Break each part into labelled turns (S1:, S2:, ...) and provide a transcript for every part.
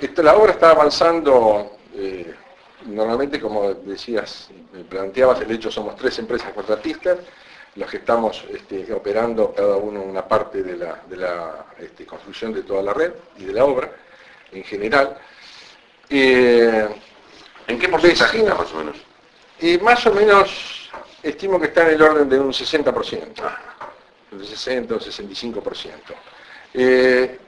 S1: Esto, la obra está avanzando, eh, normalmente como decías, me planteabas, el hecho somos tres empresas contratistas, los que estamos este, operando cada uno una parte de la, de la este, construcción de toda la red y de la obra en general.
S2: Eh, ¿En qué porcentaje está más o menos?
S1: Y más o menos estimo que está en el orden de un 60%, un 60 o 65%. Eh,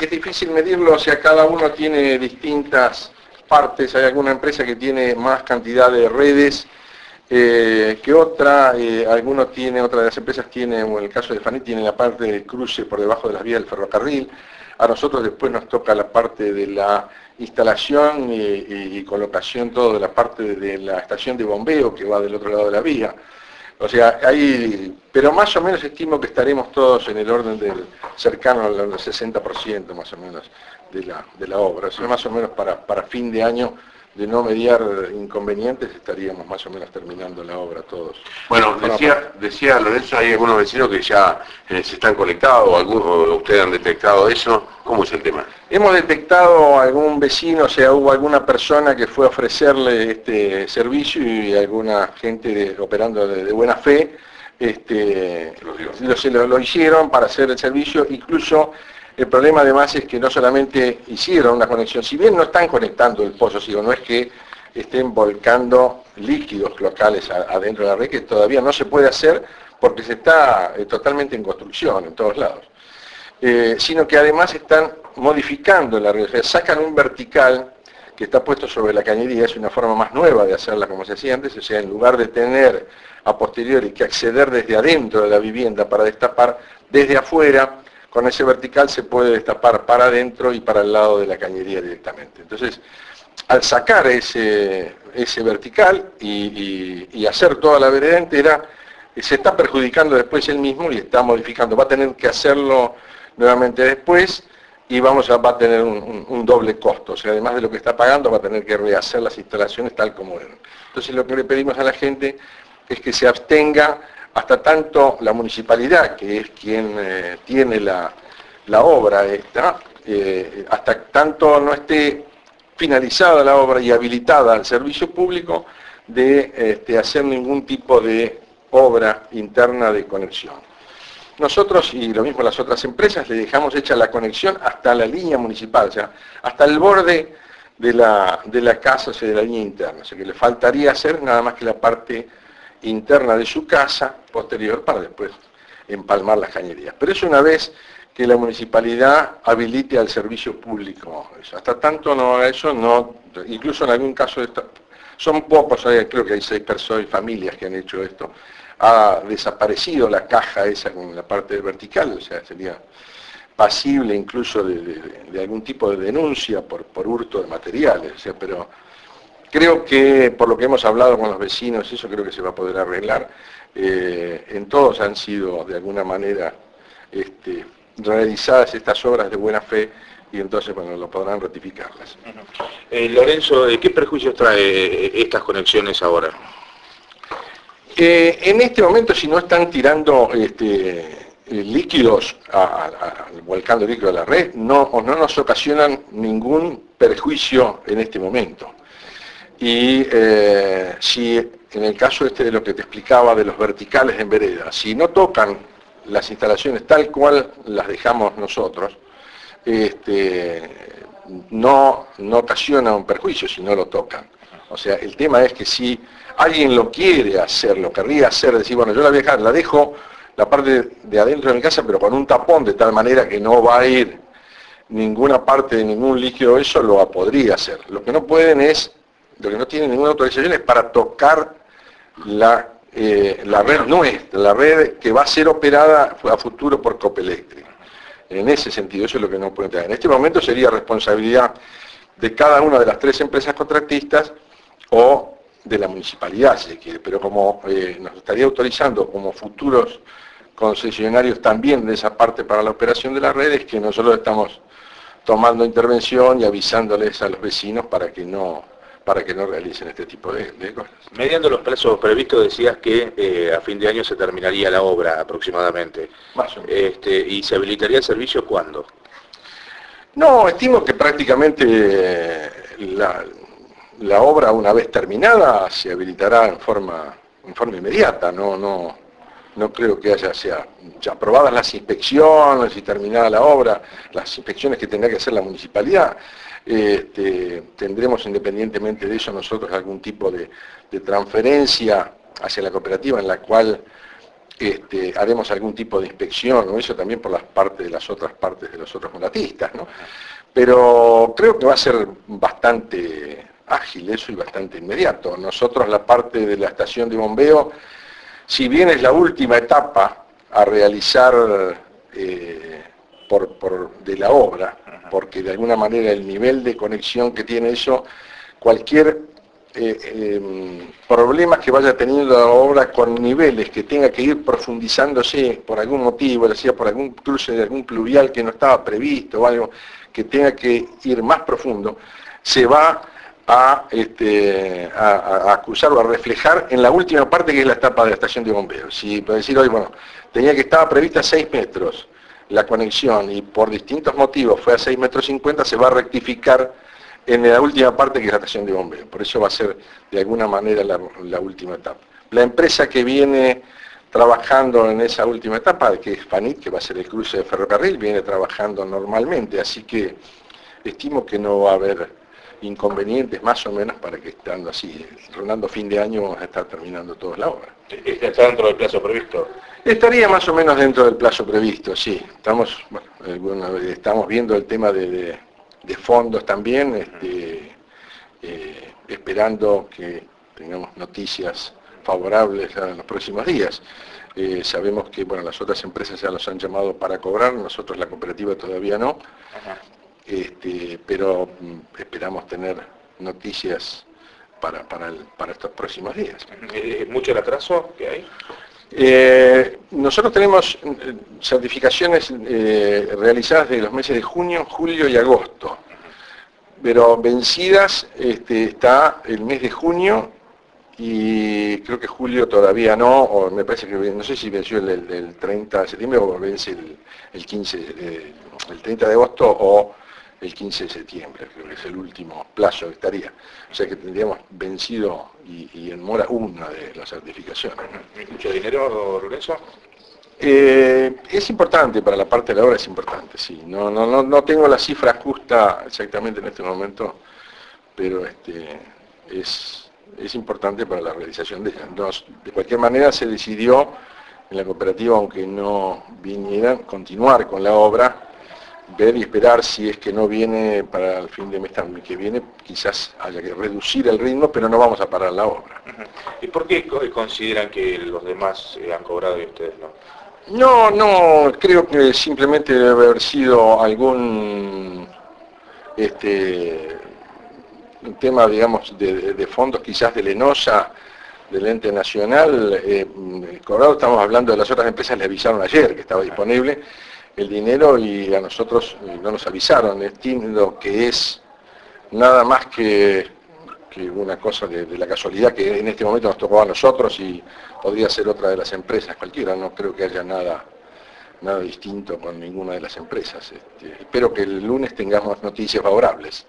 S1: es difícil medirlo, o sea, cada uno tiene distintas partes, hay alguna empresa que tiene más cantidad de redes eh, que otra, eh, tiene, otra de las empresas tiene, o en el caso de Fanny, tiene la parte del cruce por debajo de las vías del ferrocarril, a nosotros después nos toca la parte de la instalación y, colocación, todo de la parte de la estación de bombeo que va del otro lado de la vía. O sea, ahí, pero más o menos estimo que estaremos todos en el orden del cercano al 60% más o menos de la, de la obra. O sea, más o menos para, para fin de año de no mediar inconvenientes estaríamos más o menos terminando la obra todos.
S2: Bueno, decía, decía Lorenzo, hay algunos vecinos que ya eh, se están conectados, o algunos ustedes han detectado eso, ¿cómo es el tema?
S1: Hemos detectado algún vecino, o sea, hubo alguna persona que fue a ofrecerle este servicio y alguna gente operando de, buena fe, este, lo, lo hicieron para hacer el servicio, incluso el problema además es que no solamente hicieron una conexión, si bien no están conectando el pozo, sino no es que estén volcando líquidos locales adentro de la red, que todavía no se puede hacer porque se está eh, totalmente en construcción en todos lados. Eh, sino que además están modificando la red, sacan un vertical que está puesto sobre la cañería, es una forma más nueva de hacerla como se hacía antes, o sea, en lugar de tener a posteriori que acceder desde adentro de la vivienda para destapar, desde afuera con ese vertical se puede destapar para adentro y para el lado de la cañería directamente. Entonces, al sacar ese, ese vertical y, hacer toda la vereda entera, se está perjudicando después él mismo y está modificando. Va a tener que hacerlo nuevamente después y vamos a, va a tener un, doble costo. O sea, además de lo que está pagando, va a tener que rehacer las instalaciones tal como eran. Entonces, lo que le pedimos a la gente es que se abstenga hasta tanto la municipalidad, que es quien eh, tiene la, obra esta, eh, hasta tanto no esté finalizada la obra y habilitada al servicio público, de este, hacer ningún tipo de obra interna de conexión. Nosotros, y lo mismo las otras empresas, le dejamos hecha la conexión hasta la línea municipal, o sea, hasta el borde de la, de la casa, o sea, de la línea interna. O sea, que le faltaría hacer nada más que la parte interna de su casa posterior para después empalmar las cañerías. Pero es una vez que la municipalidad habilite al servicio público. Hasta tanto no eso, no, incluso en algún caso, son pocos, creo que hay seis personas y familias que han hecho esto, ha desaparecido la caja esa con la parte vertical, o sea, sería pasible incluso de, algún tipo de denuncia por, por hurto de materiales, o sea, pero Creo que por lo que hemos hablado con los vecinos, eso creo que se va a poder arreglar. Eh, en todos han sido de alguna manera este, realizadas estas obras de buena fe y entonces bueno, lo podrán ratificarlas.
S2: Eh, Lorenzo, ¿qué perjuicios trae eh, estas conexiones ahora?
S1: en este momento si no están tirando este, líquidos, volcando líquido a la red, no, no nos ocasionan ningún perjuicio en este momento. Y eh, si en el caso este de lo que te explicaba de los verticales en vereda, si no tocan las instalaciones tal cual las dejamos nosotros, este, no, no ocasiona un perjuicio si no lo tocan. O sea, el tema es que si alguien lo quiere hacer, lo querría hacer, decir, bueno, yo la voy a dejar, la dejo la parte de adentro de mi casa, pero con un tapón de tal manera que no va a ir ninguna parte de ningún líquido, eso lo podría hacer. Lo que no pueden es lo que no tiene ninguna autorización es para tocar la, eh, la red nuestra, la red que va a ser operada a futuro por Copelectric. En ese sentido, eso es lo que no puede tener. En este momento sería responsabilidad de cada una de las tres empresas contratistas o de la municipalidad, si quiere, pero como eh, nos estaría autorizando como futuros concesionarios también de esa parte para la operación de las redes, que nosotros estamos tomando intervención y avisándoles a los vecinos para que no, para que no realicen este tipo de, cosas.
S2: Mediando los plazos previstos decías que eh, a fin de año se terminaría la obra aproximadamente. Más o menos. Este, ¿Y se habilitaría el servicio cuándo?
S1: No, estimo que prácticamente eh, la, la obra una vez terminada se habilitará en forma, en forma inmediata, no, no, no creo que haya sea, ya aprobadas las inspecciones y terminada la obra, las inspecciones que tendrá que hacer la municipalidad, este, tendremos independientemente de eso nosotros algún tipo de, transferencia hacia la cooperativa en la cual este, haremos algún tipo de inspección, o eso también por las partes de las otras partes de los otros monatistas, ¿no? Pero creo que va a ser bastante ágil eso y bastante inmediato. Nosotros la parte de la estación de bombeo, si bien es la última etapa a realizar eh, por, de la obra, porque de alguna manera el nivel de conexión que tiene eso, cualquier eh, em, problema que vaya teniendo la obra con niveles que tenga que ir profundizándose por algún motivo, ya sea por algún cruce de algún pluvial que no estaba previsto o algo que tenga que ir más profundo, se va a, este, acusar o a reflejar en la última parte que es la etapa de la estación de bomberos. Si puede decir hoy, bueno, tenía que estar prevista 6 metros la conexión y por distintos motivos fue a 6 metros 50, se va a rectificar en la última parte que es la estación de bomberos. Por eso va a ser de alguna manera la, la última etapa. La empresa que viene trabajando en esa última etapa, que es FANIT, que va a ser el cruce de ferrocarril, viene trabajando normalmente, así que estimo que no va a haber inconvenientes más o menos para que estando así, rondando fin de año vamos a estar terminando toda la obra.
S2: ¿Está dentro del plazo previsto?
S1: Estaría más o menos dentro del plazo previsto, sí. Estamos, bueno, estamos viendo el tema de, fondos también, este, eh, esperando que tengamos noticias favorables en los próximos días. Eh, sabemos que bueno, las otras empresas ya los han llamado para cobrar, nosotros la cooperativa todavía no, este, pero mm, esperamos tener noticias para, para, estos próximos días.
S2: ¿Es mucho el atraso que hay?
S1: Eh, nosotros tenemos eh, certificaciones realizadas de los meses de junio, julio y agosto, pero vencidas este, está el mes de junio y creo que julio todavía no, o me parece que no sé si venció el, 30 de septiembre o vence el, 15, eh, el 30 de agosto o el 15 de septiembre, creo que es el último plazo que estaría. O sea que tendríamos vencido y, en mora una de las certificaciones.
S2: ¿Mucho dinero, Lorenzo?
S1: Eh, es importante, para la parte de la obra es importante, sí. No, no, no, no tengo la cifra justa exactamente en este momento, pero este, es, es importante para la realización de ellas. De cualquier manera se decidió en la cooperativa, aunque no vinieran, continuar con la obra, ver y esperar si es que no viene para el fin de mes que viene, quizás haya que reducir el ritmo, pero no vamos a parar la obra.
S2: ¿Y por qué consideran que los demás han cobrado y ustedes no?
S1: No, no, creo que simplemente debe haber sido algún este, tema, digamos, de, fondos quizás de Lenosa, del ente nacional, eh, cobrado, estamos hablando de las otras empresas, le avisaron ayer que estaba disponible el dinero y a nosotros eh, no nos avisaron, entiendo que es nada más que, una cosa de, la casualidad que en este momento nos tocó a nosotros y podría ser otra de las empresas, cualquiera, no creo que haya nada nada distinto con ninguna de las empresas. Este, espero que el lunes tengamos noticias favorables.